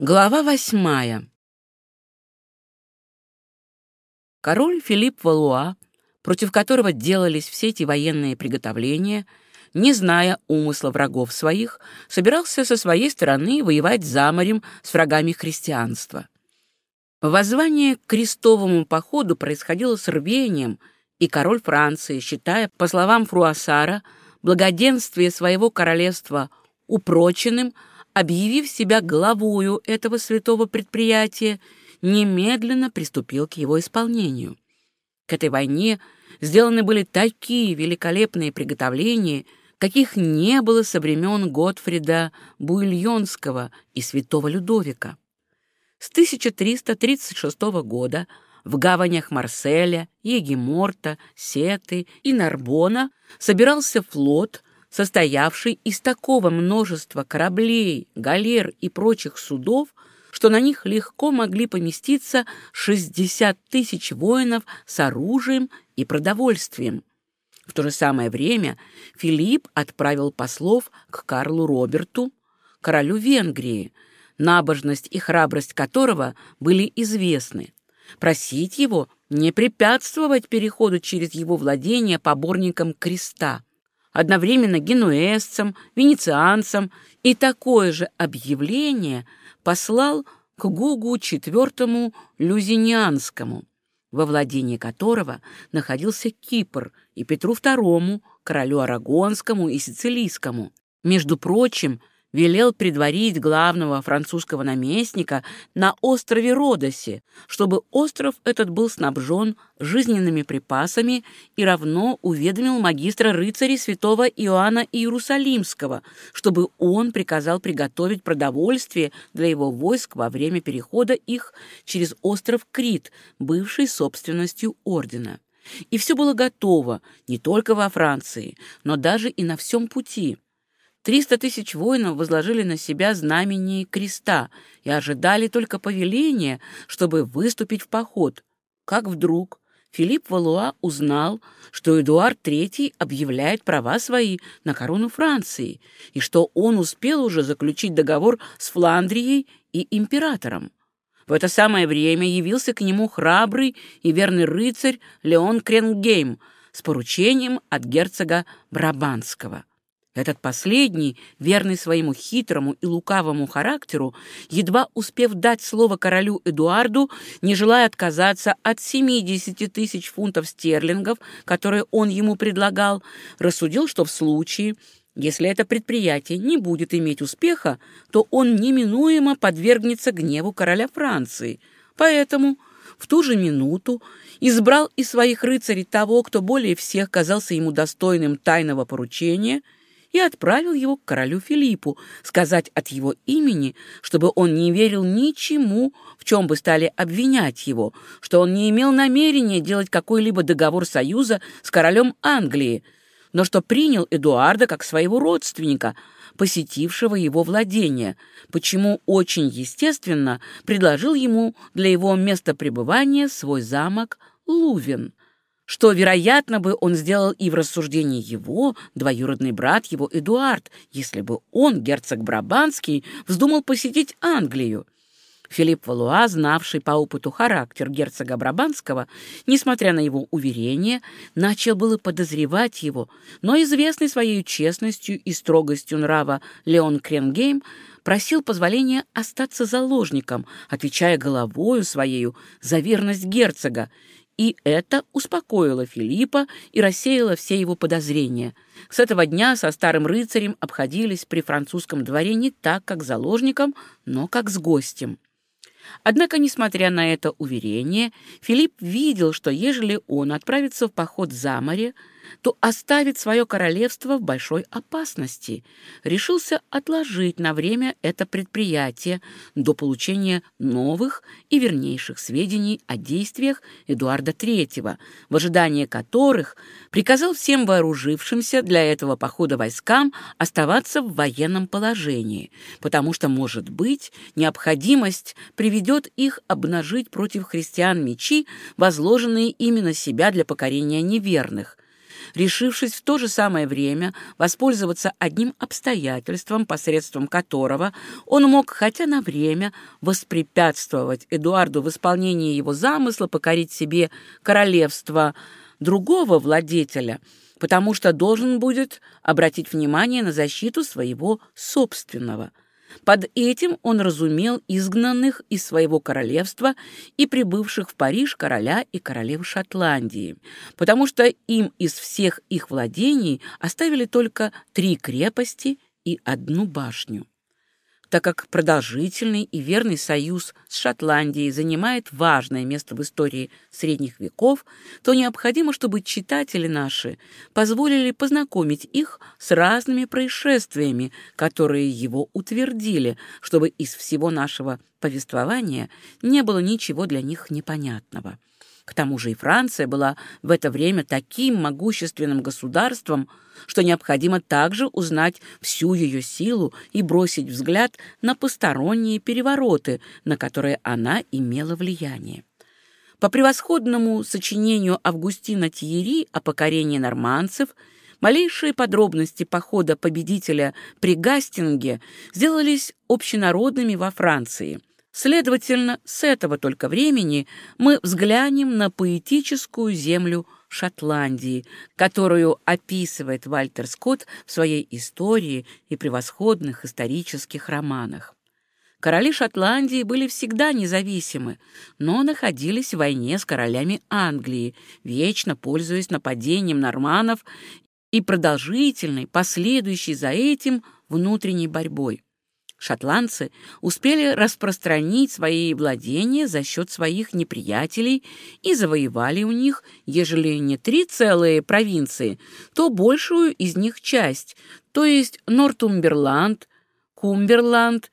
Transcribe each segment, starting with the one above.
Глава восьмая. Король Филипп Валуа, против которого делались все эти военные приготовления, не зная умысла врагов своих, собирался со своей стороны воевать за морем с врагами христианства. Воззвание к крестовому походу происходило с рвением, и король Франции, считая, по словам Фруассара, благоденствие своего королевства упроченным, объявив себя главою этого святого предприятия, немедленно приступил к его исполнению. К этой войне сделаны были такие великолепные приготовления, каких не было со времен Готфрида Буильонского и святого Людовика. С 1336 года в гаванях Марселя, Егеморта, Сеты и Нарбона собирался флот, состоявший из такого множества кораблей, галер и прочих судов, что на них легко могли поместиться 60 тысяч воинов с оружием и продовольствием. В то же самое время Филипп отправил послов к Карлу Роберту, королю Венгрии, набожность и храбрость которого были известны, просить его не препятствовать переходу через его владения поборникам креста одновременно генуэзцам, венецианцам, и такое же объявление послал к Гугу IV Люзинианскому, во владении которого находился Кипр, и Петру II, королю Арагонскому и Сицилийскому. Между прочим, велел предварить главного французского наместника на острове Родосе, чтобы остров этот был снабжен жизненными припасами и равно уведомил магистра рыцарей святого Иоанна Иерусалимского, чтобы он приказал приготовить продовольствие для его войск во время перехода их через остров Крит, бывший собственностью ордена. И все было готово не только во Франции, но даже и на всем пути. Триста тысяч воинов возложили на себя знамение креста и ожидали только повеления, чтобы выступить в поход. Как вдруг Филипп Валуа узнал, что Эдуард III объявляет права свои на корону Франции и что он успел уже заключить договор с Фландрией и императором. В это самое время явился к нему храбрый и верный рыцарь Леон Кренгейм с поручением от герцога Брабанского. Этот последний, верный своему хитрому и лукавому характеру, едва успев дать слово королю Эдуарду, не желая отказаться от 70 тысяч фунтов стерлингов, которые он ему предлагал, рассудил, что в случае, если это предприятие не будет иметь успеха, то он неминуемо подвергнется гневу короля Франции. Поэтому в ту же минуту избрал из своих рыцарей того, кто более всех казался ему достойным тайного поручения – и отправил его к королю Филиппу, сказать от его имени, чтобы он не верил ничему, в чем бы стали обвинять его, что он не имел намерения делать какой-либо договор союза с королем Англии, но что принял Эдуарда как своего родственника, посетившего его владение, почему очень естественно предложил ему для его места пребывания свой замок Лувен что, вероятно, бы он сделал и в рассуждении его, двоюродный брат его Эдуард, если бы он, герцог Брабанский, вздумал посетить Англию. Филипп Валуа, знавший по опыту характер герцога Брабанского, несмотря на его уверение, начал было подозревать его, но известный своей честностью и строгостью нрава Леон Кренгейм просил позволения остаться заложником, отвечая головою своею за верность герцога, и это успокоило Филиппа и рассеяло все его подозрения. С этого дня со старым рыцарем обходились при французском дворе не так, как заложником, но как с гостем. Однако, несмотря на это уверение, Филипп видел, что ежели он отправится в поход за море, то оставит свое королевство в большой опасности. Решился отложить на время это предприятие до получения новых и вернейших сведений о действиях Эдуарда III, в ожидании которых приказал всем вооружившимся для этого похода войскам оставаться в военном положении, потому что, может быть, необходимость приведет их обнажить против христиан мечи, возложенные именно себя для покорения неверных – решившись в то же самое время воспользоваться одним обстоятельством, посредством которого он мог хотя на время воспрепятствовать Эдуарду в исполнении его замысла покорить себе королевство другого владетеля, потому что должен будет обратить внимание на защиту своего собственного – под этим он разумел изгнанных из своего королевства и прибывших в Париж короля и королевы Шотландии, потому что им из всех их владений оставили только три крепости и одну башню так как продолжительный и верный союз с Шотландией занимает важное место в истории средних веков, то необходимо, чтобы читатели наши позволили познакомить их с разными происшествиями, которые его утвердили, чтобы из всего нашего повествования не было ничего для них непонятного. К тому же и Франция была в это время таким могущественным государством, что необходимо также узнать всю ее силу и бросить взгляд на посторонние перевороты, на которые она имела влияние. По превосходному сочинению Августина Тьерри о покорении норманцев малейшие подробности похода победителя при Гастинге сделались общенародными во Франции – Следовательно, с этого только времени мы взглянем на поэтическую землю Шотландии, которую описывает Вальтер Скотт в своей истории и превосходных исторических романах. Короли Шотландии были всегда независимы, но находились в войне с королями Англии, вечно пользуясь нападением норманов и продолжительной, последующей за этим внутренней борьбой. Шотландцы успели распространить свои владения за счет своих неприятелей и завоевали у них, ежели не три целые провинции, то большую из них часть, то есть Нортумберланд, Кумберланд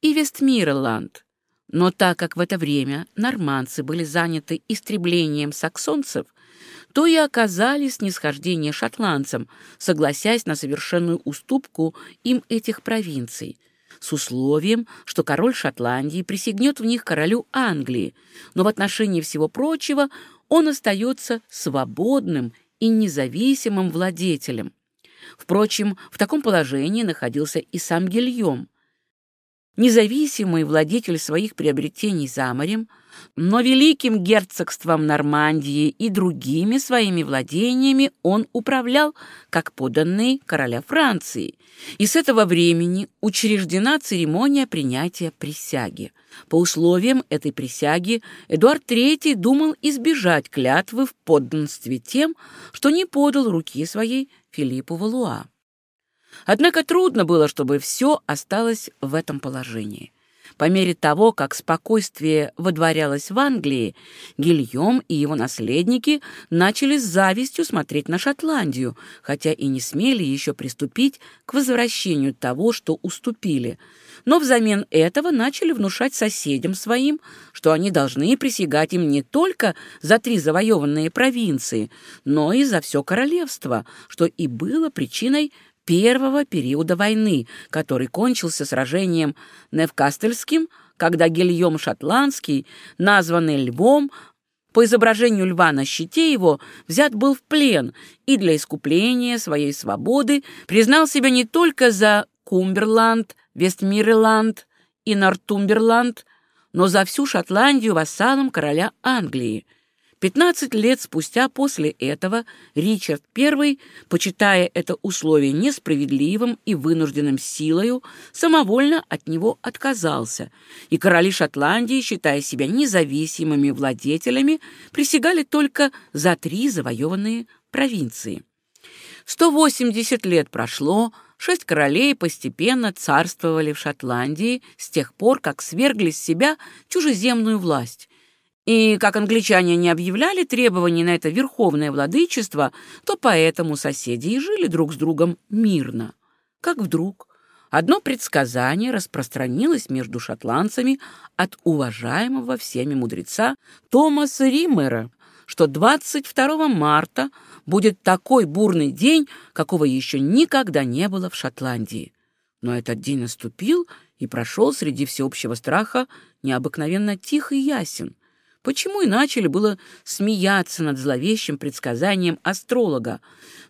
и Вестмирланд. Но так как в это время норманцы были заняты истреблением саксонцев, то и оказали снисхождение шотландцам, согласясь на совершенную уступку им этих провинций – с условием, что король Шотландии присягнет в них королю Англии, но в отношении всего прочего он остается свободным и независимым владетелем. Впрочем, в таком положении находился и сам Гильем. Независимый владетель своих приобретений за морем, но великим герцогством Нормандии и другими своими владениями он управлял как поданный короля Франции. И с этого времени учреждена церемония принятия присяги. По условиям этой присяги Эдуард III думал избежать клятвы в подданстве тем, что не подал руки своей Филиппу Валуа. Однако трудно было, чтобы все осталось в этом положении. По мере того, как спокойствие водворялось в Англии, Гильем и его наследники начали с завистью смотреть на Шотландию, хотя и не смели еще приступить к возвращению того, что уступили. Но взамен этого начали внушать соседям своим, что они должны присягать им не только за три завоеванные провинции, но и за все королевство, что и было причиной первого периода войны, который кончился сражением Невкастельским, когда Гильем Шотландский, названный Львом, по изображению льва на щите его, взят был в плен и для искупления своей свободы признал себя не только за Кумберланд, Вестмирланд и Нортумберланд, но за всю Шотландию вассалом короля Англии. Пятнадцать лет спустя после этого Ричард I, почитая это условие несправедливым и вынужденным силою, самовольно от него отказался, и короли Шотландии, считая себя независимыми владетелями, присягали только за три завоеванные провинции. 180 лет прошло, шесть королей постепенно царствовали в Шотландии с тех пор, как свергли с себя чужеземную власть, и как англичане не объявляли требований на это верховное владычество, то поэтому соседи и жили друг с другом мирно. Как вдруг одно предсказание распространилось между шотландцами от уважаемого всеми мудреца Томаса Риммера, что 22 марта будет такой бурный день, какого еще никогда не было в Шотландии. Но этот день наступил и прошел среди всеобщего страха необыкновенно тих и ясен – почему и начали было смеяться над зловещим предсказанием астролога,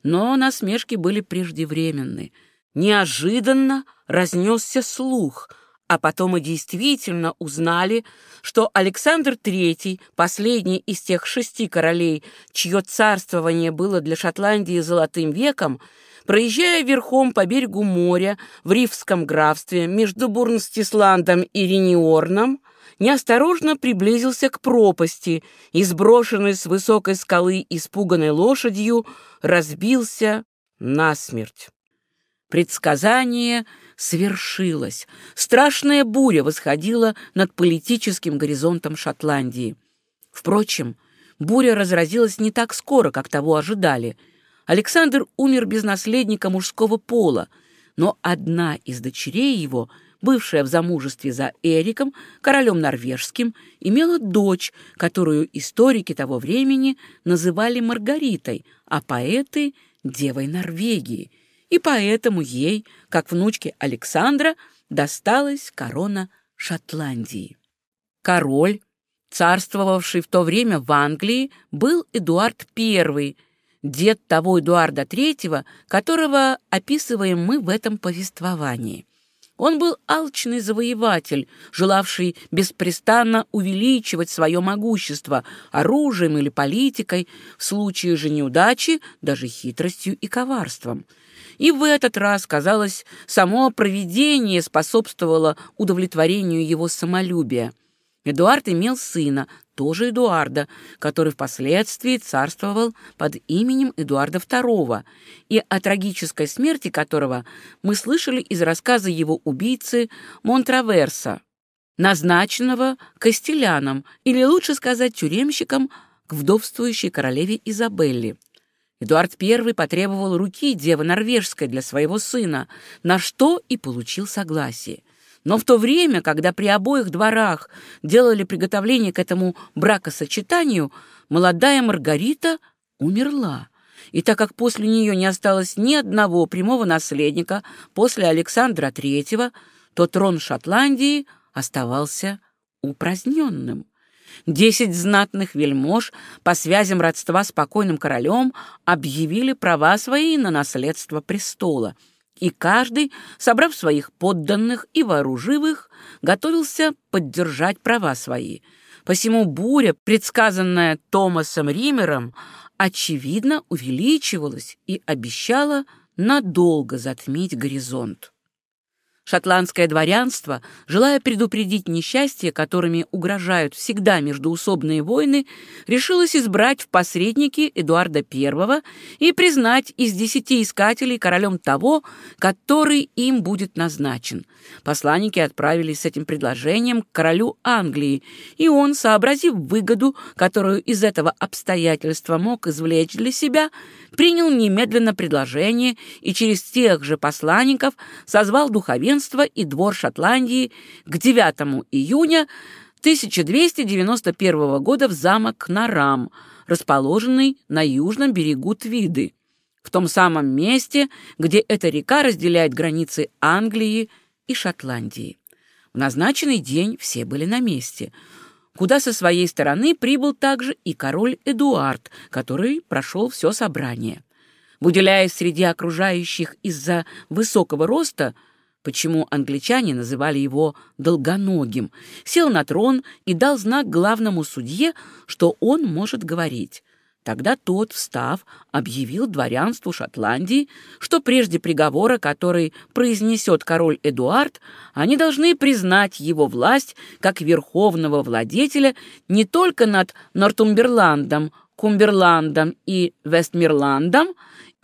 но насмешки были преждевременны. Неожиданно разнесся слух, а потом и действительно узнали, что Александр III, последний из тех шести королей, чье царствование было для Шотландии золотым веком, проезжая верхом по берегу моря в Ривском графстве между Бурнстисландом и Рениорном, неосторожно приблизился к пропасти и, сброшенный с высокой скалы испуганной лошадью, разбился насмерть. Предсказание свершилось. Страшная буря восходила над политическим горизонтом Шотландии. Впрочем, буря разразилась не так скоро, как того ожидали. Александр умер без наследника мужского пола, но одна из дочерей его — бывшая в замужестве за Эриком, королем норвежским, имела дочь, которую историки того времени называли Маргаритой, а поэты — Девой Норвегии. И поэтому ей, как внучке Александра, досталась корона Шотландии. Король, царствовавший в то время в Англии, был Эдуард I, дед того Эдуарда III, которого описываем мы в этом повествовании. Он был алчный завоеватель, желавший беспрестанно увеличивать свое могущество оружием или политикой, в случае же неудачи даже хитростью и коварством. И в этот раз, казалось, само провидение способствовало удовлетворению его самолюбия. Эдуард имел сына, тоже Эдуарда, который впоследствии царствовал под именем Эдуарда II, и о трагической смерти которого мы слышали из рассказа его убийцы Монтраверса, назначенного Костеляном, или лучше сказать тюремщиком к вдовствующей королеве Изабелле. Эдуард I потребовал руки девы норвежской для своего сына, на что и получил согласие. Но в то время, когда при обоих дворах делали приготовление к этому бракосочетанию, молодая Маргарита умерла. И так как после нее не осталось ни одного прямого наследника после Александра III, то трон Шотландии оставался упраздненным. Десять знатных вельмож по связям родства с покойным королем объявили права свои на наследство престола — и каждый, собрав своих подданных и вооружив их, готовился поддержать права свои. Посему буря, предсказанная Томасом Римером, очевидно увеличивалась и обещала надолго затмить горизонт. Шотландское дворянство, желая предупредить несчастья, которыми угрожают всегда междуусобные войны, решилось избрать в посредники Эдуарда I и признать из десяти искателей королем того, который им будет назначен. Посланники отправились с этим предложением к королю Англии, и он, сообразив выгоду, которую из этого обстоятельства мог извлечь для себя, принял немедленно предложение и через тех же посланников созвал духовенство и двор Шотландии к 9 июня 1291 года в замок Нарам, расположенный на южном берегу Твиды, в том самом месте, где эта река разделяет границы Англии и Шотландии. В назначенный день все были на месте — куда со своей стороны прибыл также и король Эдуард, который прошел все собрание. Выделяясь среди окружающих из-за высокого роста, почему англичане называли его «долгоногим», сел на трон и дал знак главному судье, что он может говорить. Тогда тот, встав, объявил дворянству Шотландии, что прежде приговора, который произнесет король Эдуард, они должны признать его власть как верховного владетеля не только над Нортумберландом, Кумберландом и Вестмирландом,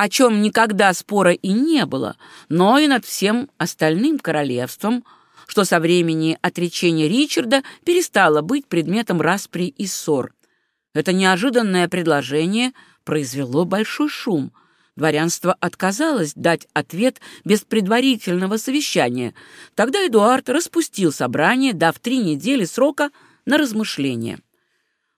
о чем никогда спора и не было, но и над всем остальным королевством, что со времени отречения Ричарда перестало быть предметом распри и ссор. Это неожиданное предложение произвело большой шум. Дворянство отказалось дать ответ без предварительного совещания. Тогда Эдуард распустил собрание, дав три недели срока на размышление.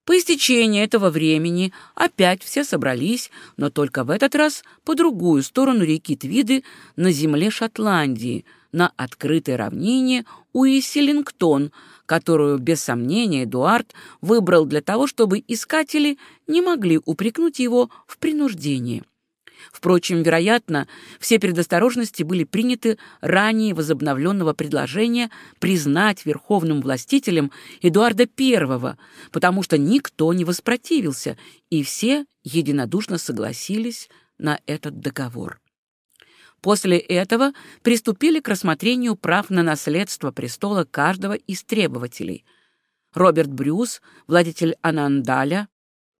По истечении этого времени опять все собрались, но только в этот раз по другую сторону реки Твиды на земле Шотландии, на открытой равнине Уиселингтон, которую, без сомнения, Эдуард выбрал для того, чтобы искатели не могли упрекнуть его в принуждении. Впрочем, вероятно, все предосторожности были приняты ранее возобновленного предложения признать верховным властителем Эдуарда I, потому что никто не воспротивился, и все единодушно согласились на этот договор. После этого приступили к рассмотрению прав на наследство престола каждого из требователей. Роберт Брюс, владетель Анандаля,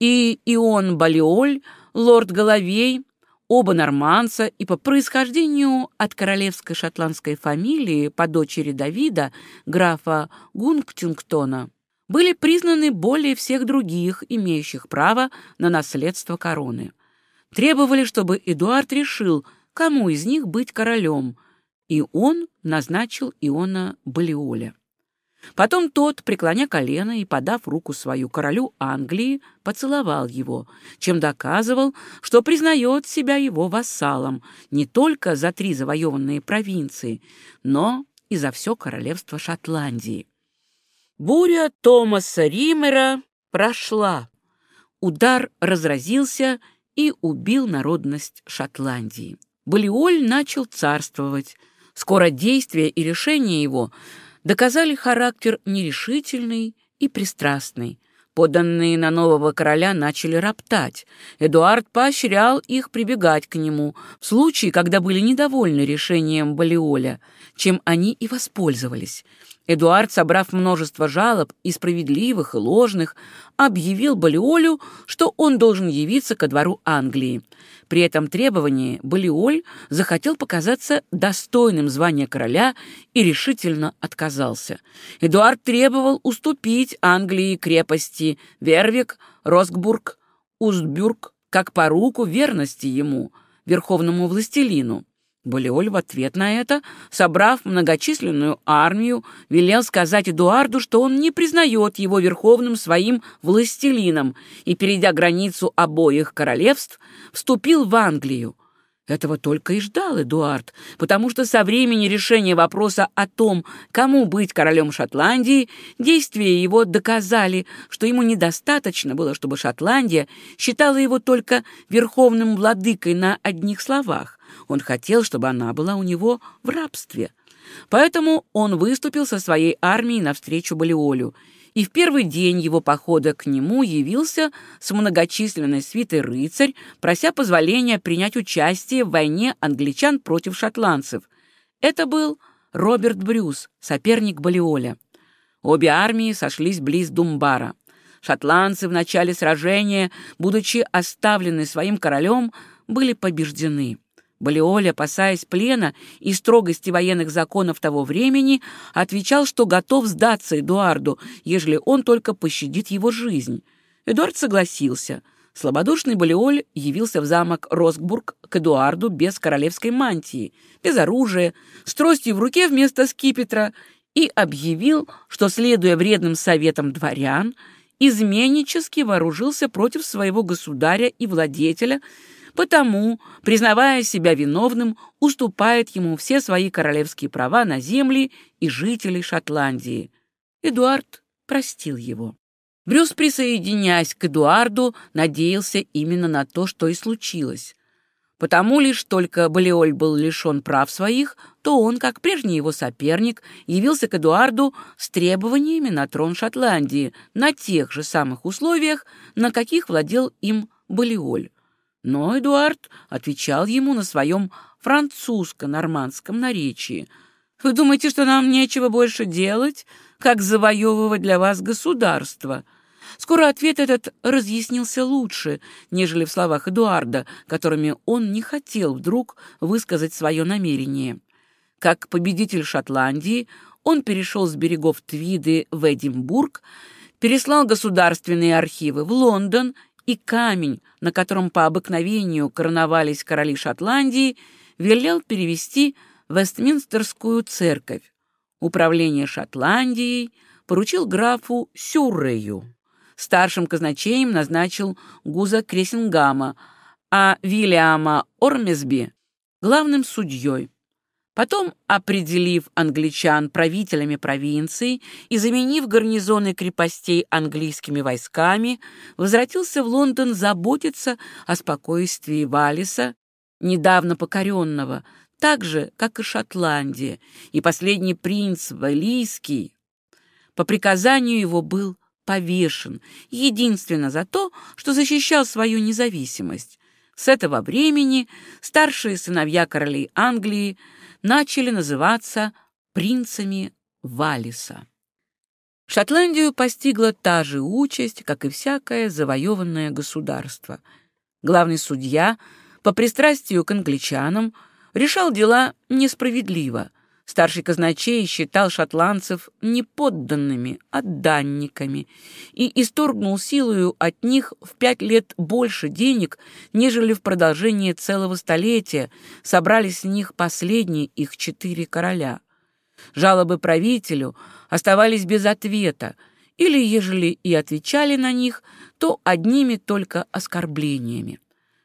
и Ион Балиоль, лорд Головей, оба норманца и по происхождению от королевской шотландской фамилии по дочери Давида, графа Гунгтингтона, были признаны более всех других, имеющих право на наследство короны. Требовали, чтобы Эдуард решил, кому из них быть королем, и он назначил Иона Балиоля. Потом тот, преклоня колено и подав руку свою королю Англии, поцеловал его, чем доказывал, что признает себя его вассалом не только за три завоеванные провинции, но и за все королевство Шотландии. Буря Томаса Римера прошла. Удар разразился и убил народность Шотландии. Балиоль начал царствовать. Скоро действия и решения его – доказали характер нерешительный и пристрастный. Поданные на нового короля начали роптать. Эдуард поощрял их прибегать к нему в случае, когда были недовольны решением Балиоля, чем они и воспользовались. Эдуард, собрав множество жалоб, и справедливых, и ложных, объявил Балиолю, что он должен явиться ко двору Англии. При этом требовании Балиоль захотел показаться достойным звания короля и решительно отказался. Эдуард требовал уступить Англии крепости Вервик, Росгбург, Устбюрг, как по руку верности ему, верховному властелину. Балиоль в ответ на это, собрав многочисленную армию, велел сказать Эдуарду, что он не признает его верховным своим властелином и, перейдя границу обоих королевств, вступил в Англию. Этого только и ждал Эдуард, потому что со времени решения вопроса о том, кому быть королем Шотландии, действия его доказали, что ему недостаточно было, чтобы Шотландия считала его только верховным владыкой на одних словах, он хотел, чтобы она была у него в рабстве. Поэтому он выступил со своей армией навстречу Балиолю, и в первый день его похода к нему явился с многочисленной свитой рыцарь, прося позволения принять участие в войне англичан против шотландцев. Это был Роберт Брюс, соперник Балиоля. Обе армии сошлись близ Думбара. Шотландцы в начале сражения, будучи оставлены своим королем, были побеждены. Балиоль, опасаясь плена и строгости военных законов того времени, отвечал, что готов сдаться Эдуарду, ежели он только пощадит его жизнь. Эдуард согласился. Слободушный Балиоль явился в замок Росбург к Эдуарду без королевской мантии, без оружия, с тростью в руке вместо скипетра, и объявил, что, следуя вредным советам дворян, изменнически вооружился против своего государя и владетеля, Потому, признавая себя виновным, уступает ему все свои королевские права на земли и жителей Шотландии. Эдуард простил его. Брюс, присоединяясь к Эдуарду, надеялся именно на то, что и случилось. Потому лишь только Балиоль был лишен прав своих, то он, как прежний его соперник, явился к Эдуарду с требованиями на трон Шотландии на тех же самых условиях, на каких владел им Балиоль. Но Эдуард отвечал ему на своем французско-нормандском наречии. «Вы думаете, что нам нечего больше делать, как завоевывать для вас государство?» Скоро ответ этот разъяснился лучше, нежели в словах Эдуарда, которыми он не хотел вдруг высказать свое намерение. Как победитель Шотландии, он перешел с берегов Твиды в Эдинбург, переслал государственные архивы в Лондон и камень, на котором по обыкновению короновались короли Шотландии, велел перевести в Вестминстерскую церковь. Управление Шотландией поручил графу Сюррею. Старшим казначеем назначил Гуза Крессингама, а Вильяма Ормесби — главным судьей. Потом, определив англичан правителями провинций и заменив гарнизоны крепостей английскими войсками, возвратился в Лондон заботиться о спокойствии Валиса, недавно покоренного, так же, как и Шотландия, и последний принц Валийский, по приказанию его был повешен, единственно за то, что защищал свою независимость. С этого времени старшие сыновья королей Англии начали называться принцами Валиса. Шотландию постигла та же участь, как и всякое завоеванное государство. Главный судья, по пристрастию к англичанам, решал дела несправедливо. Старший казначей считал шотландцев не подданными, а данниками и исторгнул силою от них в пять лет больше денег, нежели в продолжение целого столетия собрались с них последние их четыре короля. Жалобы правителю оставались без ответа, или, ежели и отвечали на них, то одними только оскорблениями.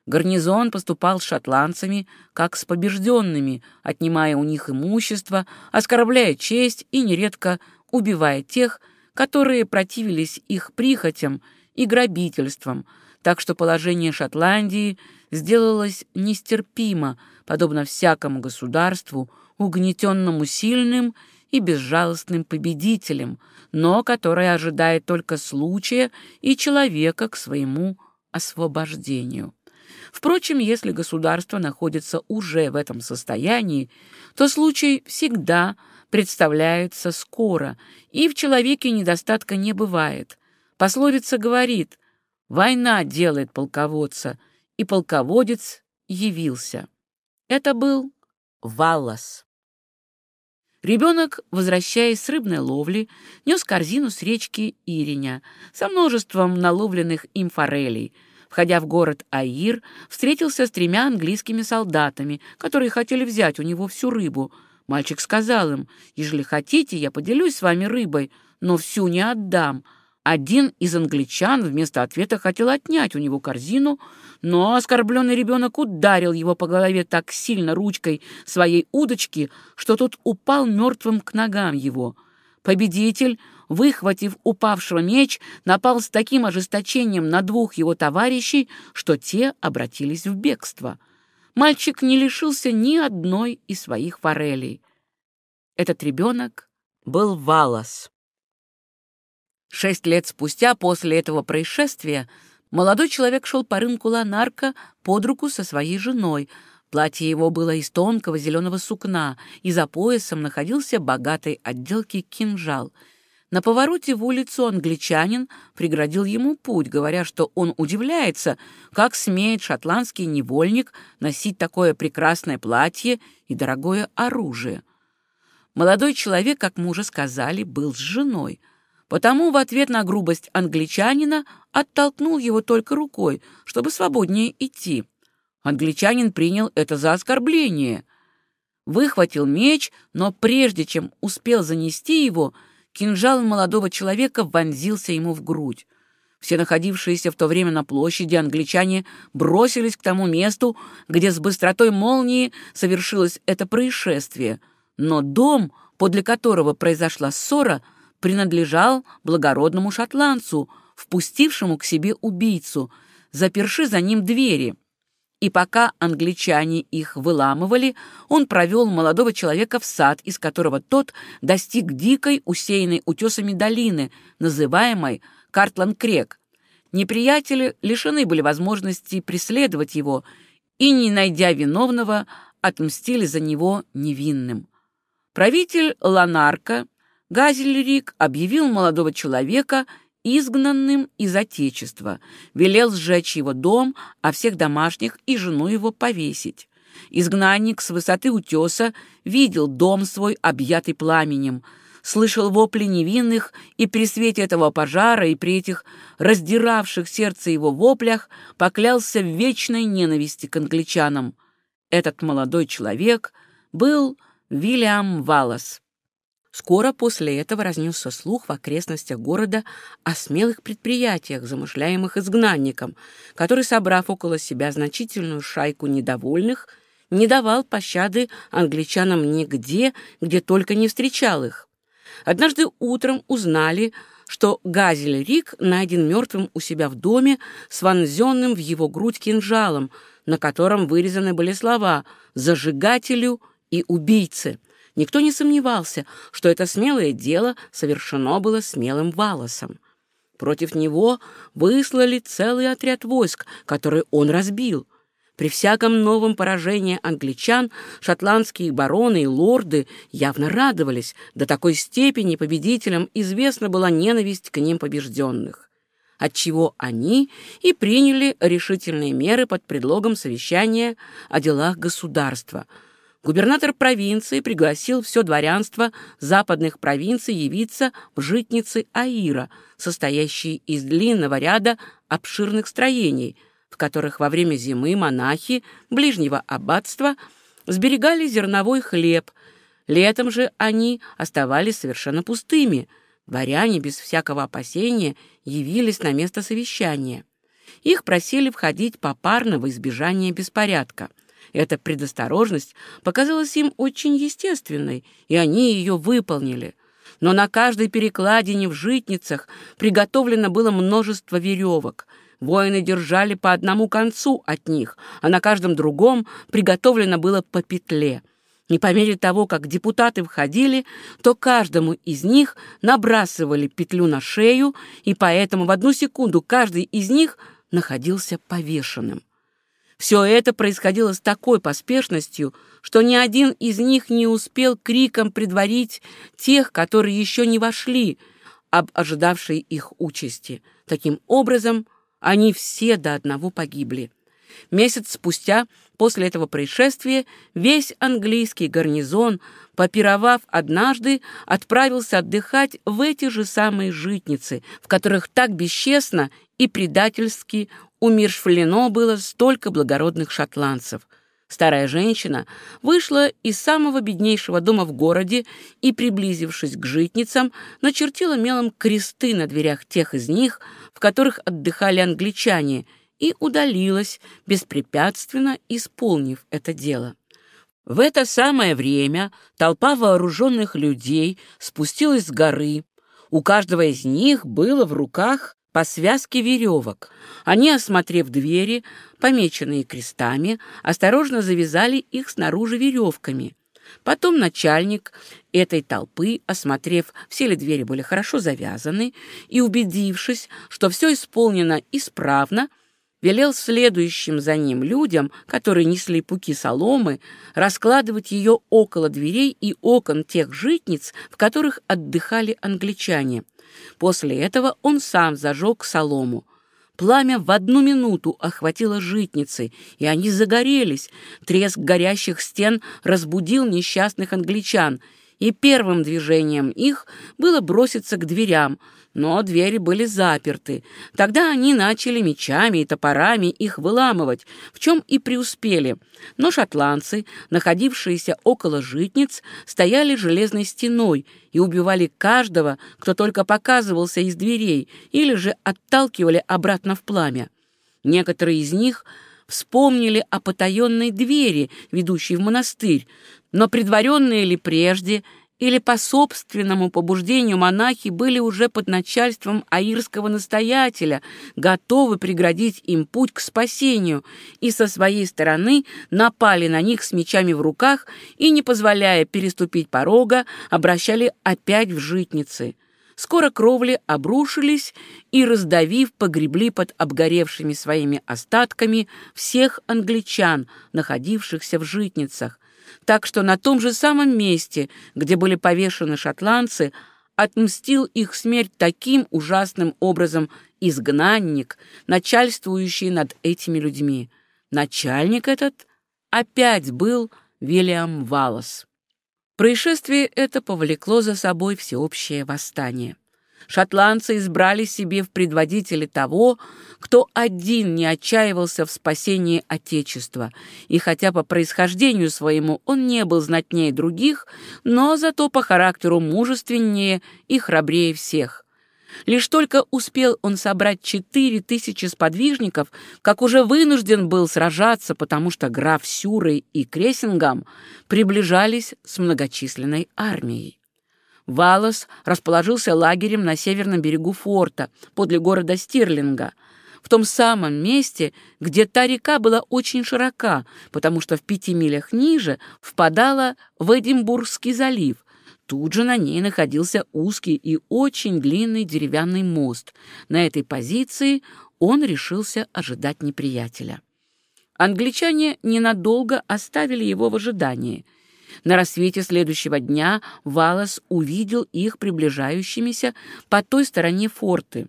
Гарнизон поступал с шотландцами, как с побежденными, отнимая у них имущество, оскорбляя честь и нередко убивая тех, которые противились их прихотям и грабительствам, так что положение Шотландии сделалось нестерпимо, подобно всякому государству, угнетенному сильным и безжалостным победителем, но которое ожидает только случая и человека к своему освобождению. Впрочем, если государство находится уже в этом состоянии, то случай всегда представляется скоро, и в человеке недостатка не бывает. Пословица говорит «Война делает полководца», и полководец явился. Это был Валлас. Ребенок, возвращаясь с рыбной ловли, нес корзину с речки Ириня со множеством наловленных им форелей — Входя в город Аир, встретился с тремя английскими солдатами, которые хотели взять у него всю рыбу. Мальчик сказал им, «Ежели хотите, я поделюсь с вами рыбой, но всю не отдам». Один из англичан вместо ответа хотел отнять у него корзину, но оскорбленный ребенок ударил его по голове так сильно ручкой своей удочки, что тот упал мертвым к ногам его. Победитель выхватив упавшего меч, напал с таким ожесточением на двух его товарищей, что те обратились в бегство. Мальчик не лишился ни одной из своих форелей. Этот ребенок был Валас. Шесть лет спустя после этого происшествия молодой человек шел по рынку Ланарка под руку со своей женой. Платье его было из тонкого зеленого сукна, и за поясом находился богатой отделки кинжал — на повороте в улицу англичанин преградил ему путь, говоря, что он удивляется, как смеет шотландский невольник носить такое прекрасное платье и дорогое оружие. Молодой человек, как мы уже сказали, был с женой, потому в ответ на грубость англичанина оттолкнул его только рукой, чтобы свободнее идти. Англичанин принял это за оскорбление. Выхватил меч, но прежде чем успел занести его, Кинжал молодого человека вонзился ему в грудь. Все находившиеся в то время на площади англичане бросились к тому месту, где с быстротой молнии совершилось это происшествие. Но дом, подле которого произошла ссора, принадлежал благородному шотландцу, впустившему к себе убийцу, заперши за ним двери — и пока англичане их выламывали, он провел молодого человека в сад, из которого тот достиг дикой, усеянной утесами долины, называемой Картланд-Крек. Неприятели лишены были возможности преследовать его и, не найдя виновного, отмстили за него невинным. Правитель Ланарка Газельрик объявил молодого человека изгнанным из Отечества, велел сжечь его дом, а всех домашних и жену его повесить. Изгнанник с высоты утеса видел дом свой, объятый пламенем, слышал вопли невинных, и при свете этого пожара и при этих раздиравших сердце его воплях поклялся в вечной ненависти к англичанам. Этот молодой человек был Вильям Валлас. Скоро после этого разнесся слух в окрестностях города о смелых предприятиях, замышляемых изгнанником, который, собрав около себя значительную шайку недовольных, не давал пощады англичанам нигде, где только не встречал их. Однажды утром узнали, что Газель Рик найден мертвым у себя в доме с вонзенным в его грудь кинжалом, на котором вырезаны были слова «зажигателю» и «убийце». Никто не сомневался, что это смелое дело совершено было смелым Валосом. Против него выслали целый отряд войск, который он разбил. При всяком новом поражении англичан шотландские бароны и лорды явно радовались, до такой степени победителям известна была ненависть к ним побежденных отчего они и приняли решительные меры под предлогом совещания о делах государства – губернатор провинции пригласил все дворянство западных провинций явиться в житницы Аира, состоящие из длинного ряда обширных строений, в которых во время зимы монахи ближнего аббатства сберегали зерновой хлеб. Летом же они оставались совершенно пустыми. Дворяне без всякого опасения явились на место совещания. Их просили входить попарно во избежание беспорядка — эта предосторожность показалась им очень естественной, и они ее выполнили. Но на каждой перекладине в житницах приготовлено было множество веревок. Воины держали по одному концу от них, а на каждом другом приготовлено было по петле. И по мере того, как депутаты входили, то каждому из них набрасывали петлю на шею, и поэтому в одну секунду каждый из них находился повешенным. Все это происходило с такой поспешностью, что ни один из них не успел криком предварить тех, которые еще не вошли, об ожидавшей их участи. Таким образом, они все до одного погибли. Месяц спустя, после этого происшествия, весь английский гарнизон, попировав однажды, отправился отдыхать в эти же самые житницы, в которых так бесчестно и предательски умершвлено было столько благородных шотландцев. Старая женщина вышла из самого беднейшего дома в городе и, приблизившись к житницам, начертила мелом кресты на дверях тех из них, в которых отдыхали англичане, и удалилась, беспрепятственно исполнив это дело. В это самое время толпа вооруженных людей спустилась с горы. У каждого из них было в руках по связке веревок. Они, осмотрев двери, помеченные крестами, осторожно завязали их снаружи веревками. Потом начальник этой толпы, осмотрев, все ли двери были хорошо завязаны, и убедившись, что все исполнено исправно, велел следующим за ним людям, которые несли пуки соломы, раскладывать ее около дверей и окон тех житниц, в которых отдыхали англичане – После этого он сам зажег солому. Пламя в одну минуту охватило житницы, и они загорелись. Треск горящих стен разбудил несчастных англичан, и первым движением их было броситься к дверям, но двери были заперты. Тогда они начали мечами и топорами их выламывать, в чем и преуспели. Но шотландцы, находившиеся около житниц, стояли железной стеной и убивали каждого, кто только показывался из дверей, или же отталкивали обратно в пламя. Некоторые из них вспомнили о потаенной двери, ведущей в монастырь, но предваренные ли прежде или по собственному побуждению монахи были уже под начальством аирского настоятеля, готовы преградить им путь к спасению, и со своей стороны напали на них с мечами в руках и, не позволяя переступить порога, обращали опять в житницы. Скоро кровли обрушились и, раздавив, погребли под обгоревшими своими остатками всех англичан, находившихся в житницах, так что на том же самом месте, где были повешены шотландцы, отмстил их смерть таким ужасным образом изгнанник, начальствующий над этими людьми. Начальник этот опять был Вильям Валлас. Происшествие это повлекло за собой всеобщее восстание. Шотландцы избрали себе в предводители того, кто один не отчаивался в спасении Отечества, и хотя по происхождению своему он не был знатнее других, но зато по характеру мужественнее и храбрее всех. Лишь только успел он собрать четыре тысячи сподвижников, как уже вынужден был сражаться, потому что граф Сюрой и Крессингам приближались с многочисленной армией. Валос расположился лагерем на северном берегу форта, подле города Стирлинга, в том самом месте, где та река была очень широка, потому что в пяти милях ниже впадала в Эдинбургский залив, Тут же на ней находился узкий и очень длинный деревянный мост. На этой позиции он решился ожидать неприятеля. Англичане ненадолго оставили его в ожидании. На рассвете следующего дня Валас увидел их приближающимися по той стороне форты.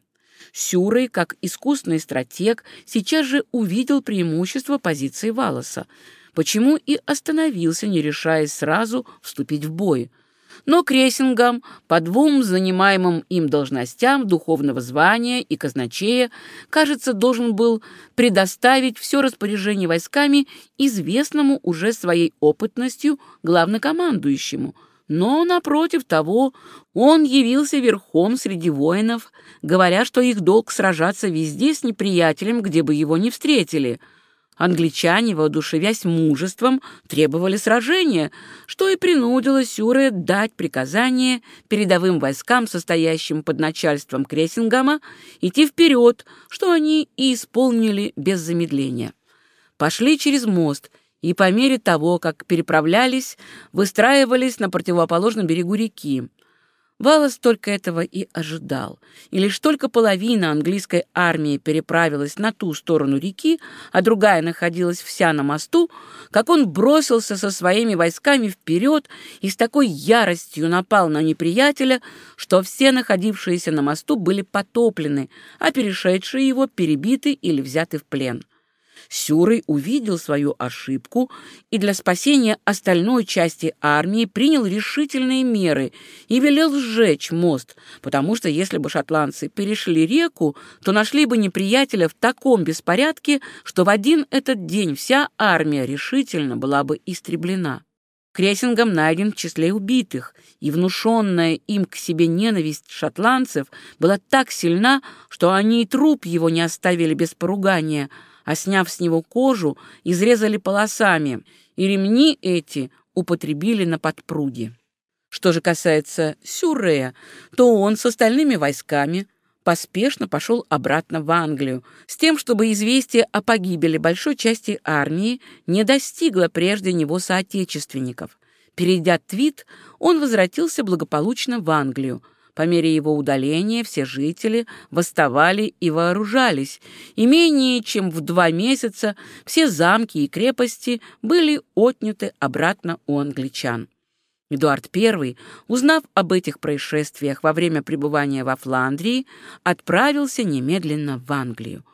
Сюрой, как искусный стратег, сейчас же увидел преимущество позиции Валаса, почему и остановился, не решаясь сразу вступить в бой — но Крессингам по двум занимаемым им должностям духовного звания и казначея, кажется, должен был предоставить все распоряжение войсками известному уже своей опытностью главнокомандующему. Но, напротив того, он явился верхом среди воинов, говоря, что их долг сражаться везде с неприятелем, где бы его ни встретили — Англичане, воодушевясь мужеством, требовали сражения, что и принудило Сюре дать приказание передовым войскам, состоящим под начальством Крессингама, идти вперед, что они и исполнили без замедления. Пошли через мост, и по мере того, как переправлялись, выстраивались на противоположном берегу реки. Валас только этого и ожидал. И лишь только половина английской армии переправилась на ту сторону реки, а другая находилась вся на мосту, как он бросился со своими войсками вперед и с такой яростью напал на неприятеля, что все находившиеся на мосту были потоплены, а перешедшие его перебиты или взяты в плен. Сюррей увидел свою ошибку и для спасения остальной части армии принял решительные меры и велел сжечь мост, потому что если бы шотландцы перешли реку, то нашли бы неприятеля в таком беспорядке, что в один этот день вся армия решительно была бы истреблена. Крессингам найден в числе убитых, и внушенная им к себе ненависть шотландцев была так сильна, что они и труп его не оставили без поругания — а сняв с него кожу, изрезали полосами, и ремни эти употребили на подпруги. Что же касается Сюррея, то он с остальными войсками поспешно пошел обратно в Англию, с тем, чтобы известие о погибели большой части армии не достигло прежде него соотечественников. Перейдя Твит, он возвратился благополучно в Англию, по мере его удаления все жители восставали и вооружались, и менее чем в два месяца все замки и крепости были отняты обратно у англичан. Эдуард I, узнав об этих происшествиях во время пребывания во Фландрии, отправился немедленно в Англию.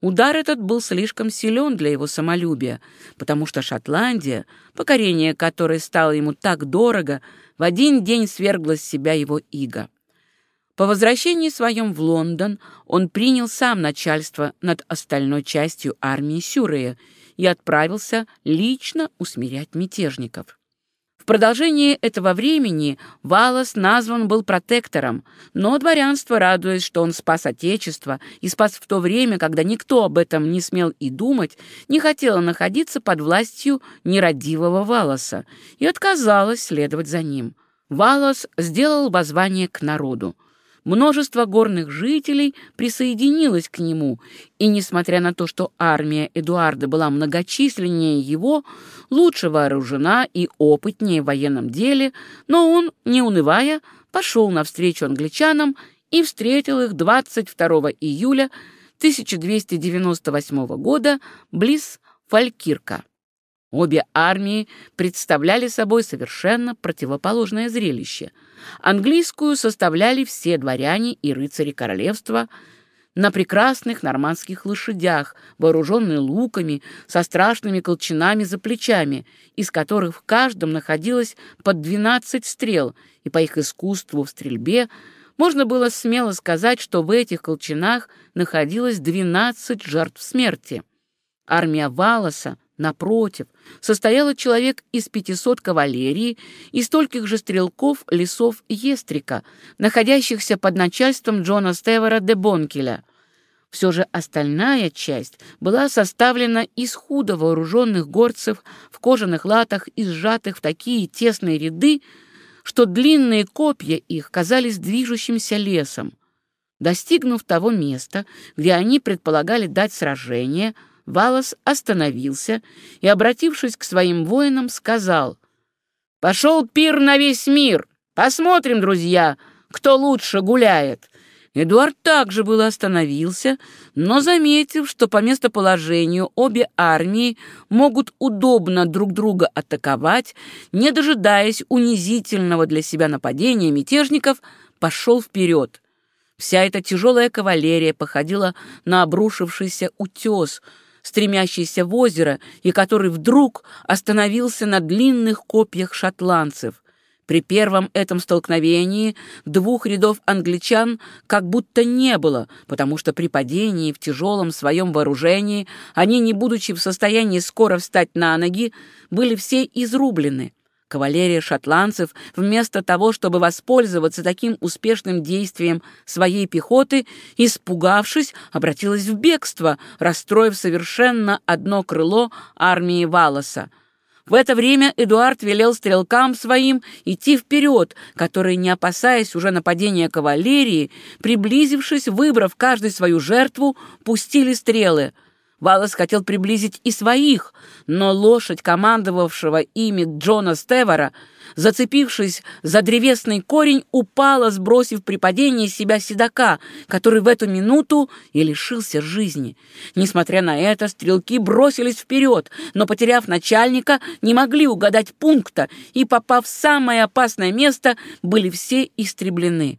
Удар этот был слишком силен для его самолюбия, потому что Шотландия, покорение которой стало ему так дорого, в один день свергла с себя его иго. По возвращении своем в Лондон он принял сам начальство над остальной частью армии Сюрея и отправился лично усмирять мятежников. В продолжение этого времени Валас назван был протектором, но дворянство, радуясь, что он спас Отечество и спас в то время, когда никто об этом не смел и думать, не хотело находиться под властью нерадивого Валаса и отказалось следовать за ним. Валас сделал воззвание к народу. Множество горных жителей присоединилось к нему, и, несмотря на то, что армия Эдуарда была многочисленнее его, лучше вооружена и опытнее в военном деле, но он, не унывая, пошел навстречу англичанам и встретил их 22 июля 1298 года близ Фалькирка. Обе армии представляли собой совершенно противоположное зрелище. Английскую составляли все дворяне и рыцари королевства на прекрасных нормандских лошадях, вооруженные луками, со страшными колчанами за плечами, из которых в каждом находилось под 12 стрел, и по их искусству в стрельбе можно было смело сказать, что в этих колчанах находилось 12 жертв смерти. Армия Валаса, напротив, состояла человек из 500 кавалерии и стольких же стрелков лесов Естрика, находящихся под начальством Джона Стевера де Бонкеля. Все же остальная часть была составлена из худо вооруженных горцев в кожаных латах и сжатых в такие тесные ряды, что длинные копья их казались движущимся лесом. Достигнув того места, где они предполагали дать сражение, Валас остановился и, обратившись к своим воинам, сказал «Пошел пир на весь мир! Посмотрим, друзья, кто лучше гуляет!» Эдуард также было остановился, но, заметив, что по местоположению обе армии могут удобно друг друга атаковать, не дожидаясь унизительного для себя нападения мятежников, пошел вперед. Вся эта тяжелая кавалерия походила на обрушившийся утес, стремящийся в озеро и который вдруг остановился на длинных копьях шотландцев. При первом этом столкновении двух рядов англичан как будто не было, потому что при падении в тяжелом своем вооружении они, не будучи в состоянии скоро встать на ноги, были все изрублены. Кавалерия шотландцев, вместо того, чтобы воспользоваться таким успешным действием своей пехоты, испугавшись, обратилась в бегство, расстроив совершенно одно крыло армии Валаса — в это время Эдуард велел стрелкам своим идти вперед, которые, не опасаясь уже нападения кавалерии, приблизившись, выбрав каждый свою жертву, пустили стрелы. Валас хотел приблизить и своих, но лошадь командовавшего ими Джона Стевара — зацепившись за древесный корень, упала, сбросив при падении себя седока, который в эту минуту и лишился жизни. Несмотря на это, стрелки бросились вперед, но, потеряв начальника, не могли угадать пункта и, попав в самое опасное место, были все истреблены.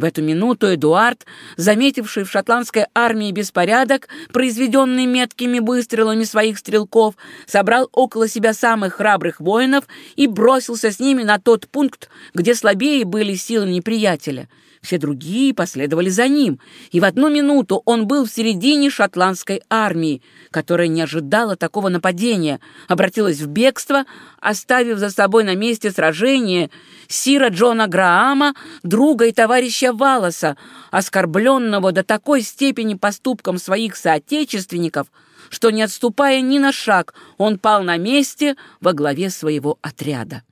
В эту минуту Эдуард, заметивший в шотландской армии беспорядок, произведенный меткими выстрелами своих стрелков, собрал около себя самых храбрых воинов и бросился с ними на тот пункт, где слабее были силы неприятеля. Все другие последовали за ним, и в одну минуту он был в середине шотландской армии, которая не ожидала такого нападения, обратилась в бегство, оставив за собой на месте сражения Сира Джона Граама, друга и товарища Валаса, оскорбленного до такой степени поступком своих соотечественников, что, не отступая ни на шаг, он пал на месте во главе своего отряда.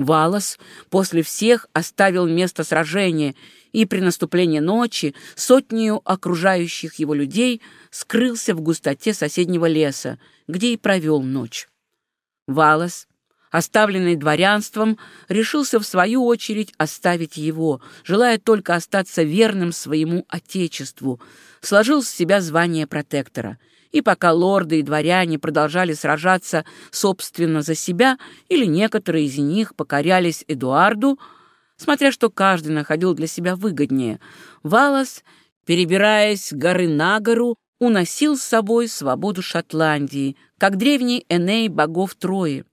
Валас после всех оставил место сражения и при наступлении ночи сотнею окружающих его людей скрылся в густоте соседнего леса, где и провел ночь. Валас, оставленный дворянством, решился в свою очередь оставить его, желая только остаться верным своему отечеству, сложил с себя звание протектора — и пока лорды и дворяне продолжали сражаться собственно за себя, или некоторые из них покорялись Эдуарду, смотря что каждый находил для себя выгоднее, Валас, перебираясь горы на гору, уносил с собой свободу Шотландии, как древний Эней богов Трои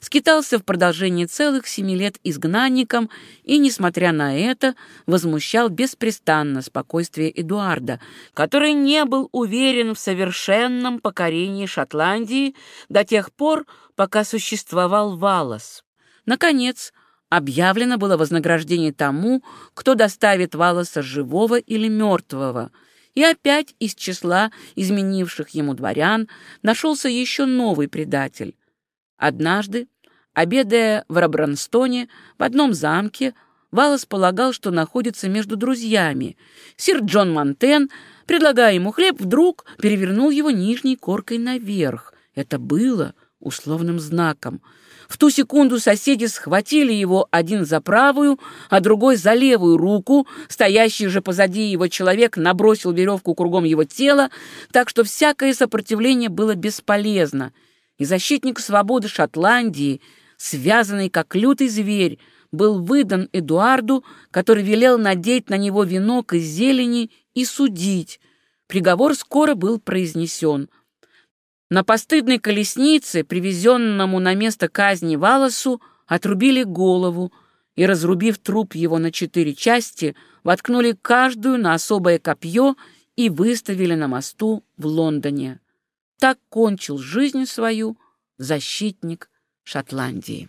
скитался в продолжении целых семи лет изгнанником и, несмотря на это, возмущал беспрестанно спокойствие Эдуарда, который не был уверен в совершенном покорении Шотландии до тех пор, пока существовал Валас. Наконец, объявлено было вознаграждение тому, кто доставит Валаса живого или мертвого — и опять из числа изменивших ему дворян нашелся еще новый предатель. Однажды, обедая в Рабранстоне в одном замке, Валас полагал, что находится между друзьями. Сир Джон Монтен, предлагая ему хлеб, вдруг перевернул его нижней коркой наверх. Это было условным знаком. В ту секунду соседи схватили его один за правую, а другой за левую руку. Стоящий же позади его человек набросил веревку кругом его тела, так что всякое сопротивление было бесполезно — и защитник свободы Шотландии, связанный как лютый зверь, был выдан Эдуарду, который велел надеть на него венок из зелени и судить. Приговор скоро был произнесен. На постыдной колеснице, привезенному на место казни Валасу, отрубили голову, и, разрубив труп его на четыре части, воткнули каждую на особое копье и выставили на мосту в Лондоне. Так кончил жизнь свою защитник Шотландии.